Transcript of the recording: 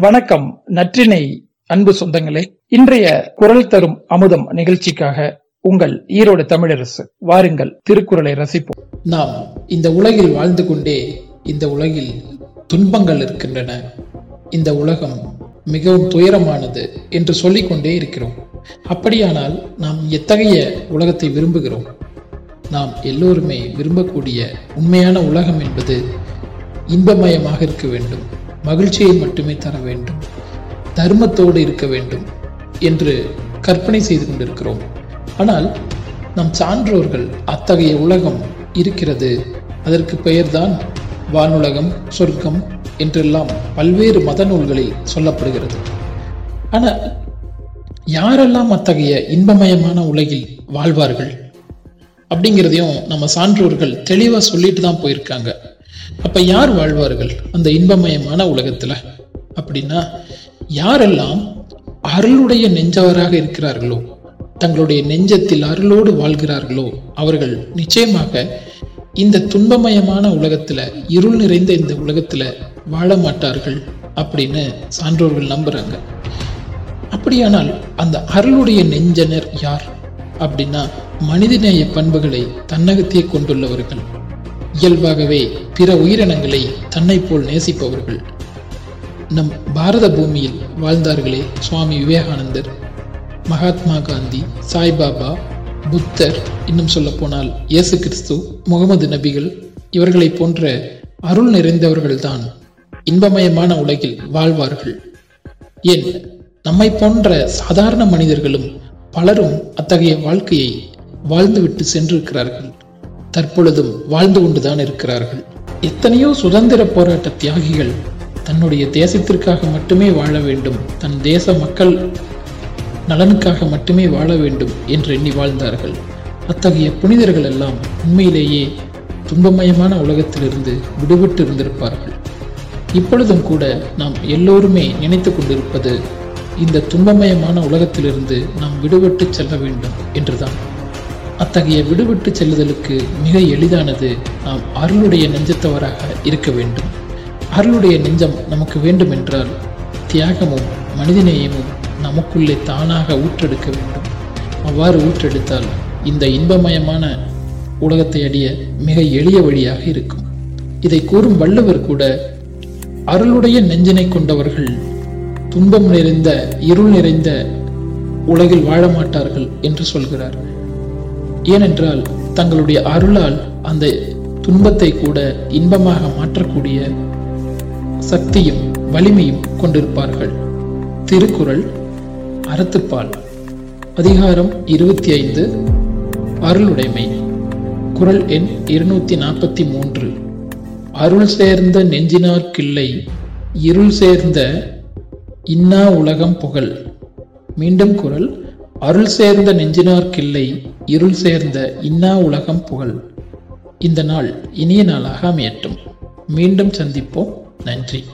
வணக்கம் நற்றினை அன்பு சொந்தங்களே. இன்றைய குரல் தரும் அமுதம் நிகழ்ச்சிக்காக உங்கள் ஈரோடு தமிழரசு வாருங்கள் திருக்குறளை ரசிப்போம். நாம் இந்த உலகில் வாழ்ந்து கொண்டே இந்த உலகில் துன்பங்கள் இருக்கின்றன. இந்த உலகம் மிகவும் துயரமானது என்று சொல்லிக்கொண்டே இருக்கிறோம். அப்படியானால் நாம் எத்தகைய உலகத்தை விரும்புகிறோம்? நாம் எல்லோருமே விரும்பக்கூடிய உண்மையான உலகம் என்பது இன்பமயமாக இருக்க வேண்டும். மகிழ்ச்சியை மட்டுமே தர வேண்டும். தர்மத்தோடு இருக்க வேண்டும் என்று கற்பனை செய்து கொண்டிருக்கிறோம். ஆனால் நம் சான்றோர்கள் அத்தகைய உலகம் இருக்கிறது. அதற்கு பெயர்தான் வானுலகம் சொர்க்கம் என்றெல்லாம் பல்வேறு மத நூல்களில் சொல்லப்படுகிறது. ஆனால் யாரெல்லாம் அத்தகைய இன்பமயமான உலகில் வாழ்வார்கள்? அப்படிங்கிறதையும் நம்ம சான்றோர்கள் தெளிவாக சொல்லிட்டு தான் போயிருக்காங்க. அப்ப யார் வாழ்வார்கள் அந்த இன்பமயமான உலகத்துல? அப்படின்னா யாரெல்லாம் அருளுடைய நெஞ்சவராக இருக்கிறார்களோ தங்களுடைய நெஞ்சத்தில் அருளோடு வாழ்கிறார்களோ அவர்கள் நிச்சயமாக இந்த துன்பமயமான உலகத்துல இருள் நிறைந்த இந்த உலகத்துல வாழ மாட்டார்கள் அப்படின்னு சான்றோர்கள் நம்புறாங்க. அப்படியானால் அந்த அருளுடைய நெஞ்சனர் யார்? அப்படின்னா மனிதநேய பண்புகளை தன்னகத்தே கொண்டுள்ளவர்கள். இயல்பாகவே பிற உயிரினங்களை தன்னை போல் நேசிப்பவர்கள். நம் பாரத பூமியில் வாழ்ந்தார்களே சுவாமி விவேகானந்தர் மகாத்மா காந்தி சாய்பாபா புத்தர் இன்னும் சொல்ல போனால் இயேசு கிறிஸ்து முகமது நபிகள் இவர்களை போன்ற அருள் நிறைந்தவர்கள்தான் இன்பமயமான உலகில் வாழ்வார்கள். ஏன்? நம்மை போன்ற சாதாரண மனிதர்களும் பலரும் அத்தகைய வாழ்க்கையை வாழ்ந்துவிட்டு சென்றிருக்கிறார்கள். தற்பொழுதும் வாழ்ந்து கொண்டுதான் இருக்கிறார்கள். எத்தனையோ சுதந்திர போராட்ட தியாகிகள் தன்னுடைய தேசத்திற்காக மட்டுமே வாழ வேண்டும் தன் தேச மக்கள் நலனுக்காக மட்டுமே வாழ வேண்டும் என்று எண்ணி வாழ்ந்தார்கள். அத்தகைய புனிதர்கள் எல்லாம் உண்மையிலேயே துன்பமயமான உலகத்திலிருந்து விடுபட்டு இருந்திருப்பார்கள். இப்பொழுதும் கூட நாம் எல்லோருமே நினைத்து கொண்டிருப்பது இந்த துன்பமயமான உலகத்திலிருந்து நாம் விடுபட்டு செல்ல வேண்டும் என்றுதான். அத்தகைய விடுவிட்டு செல்லுதலுக்கு மிக எளிதானது நாம் அருளுடைய நெஞ்சத்தவராக இருக்க வேண்டும். அருளுடைய நெஞ்சம் நமக்கு வேண்டுமென்றால் தியாகமும் மனிதநேயமும் நமக்குள்ளே தானாக ஊற்றெடுக்க வேண்டும். அவ்வாறு ஊற்றெடுத்தால் இந்த இன்பமயமான உலகத்தை அடைய மிக எளிய வழியாக இருக்கும். இதை கூறும் வள்ளுவர் கூட அருளுடைய நெஞ்சினை கொண்டவர்கள் துன்பம் நிறைந்த இருள் நிறைந்த உலகில் வாழ மாட்டார்கள் என்று சொல்கிறார். ஏனென்றால் தங்களுடைய அருளால் அந்த துன்பத்தை கூட இன்பமாக மாற்றக்கூடிய சக்தியும் வலிமையும் கொண்டிருப்பார்கள். திருக்குறள் அறத்துப்பால். அதிகாரம் இருபத்தி ஐந்து அருளுடைமை. குரல் எண் இருநூத்தி நாற்பத்தி மூன்று அருள் சேர்ந்த நெஞ்சினார்க்கில்லை இருள் சேர்ந்த இன்னா உலகம் புகழ். மீண்டும் குரல் அருள் சேர்ந்த நெஞ்சினார்க்கில்லை இருள் சேர்ந்த இன்னா உலகம் புகழ். இந்த நாள் இனிய நாளாக அமையட்டும். மீண்டும் சந்திப்போம். நன்றி.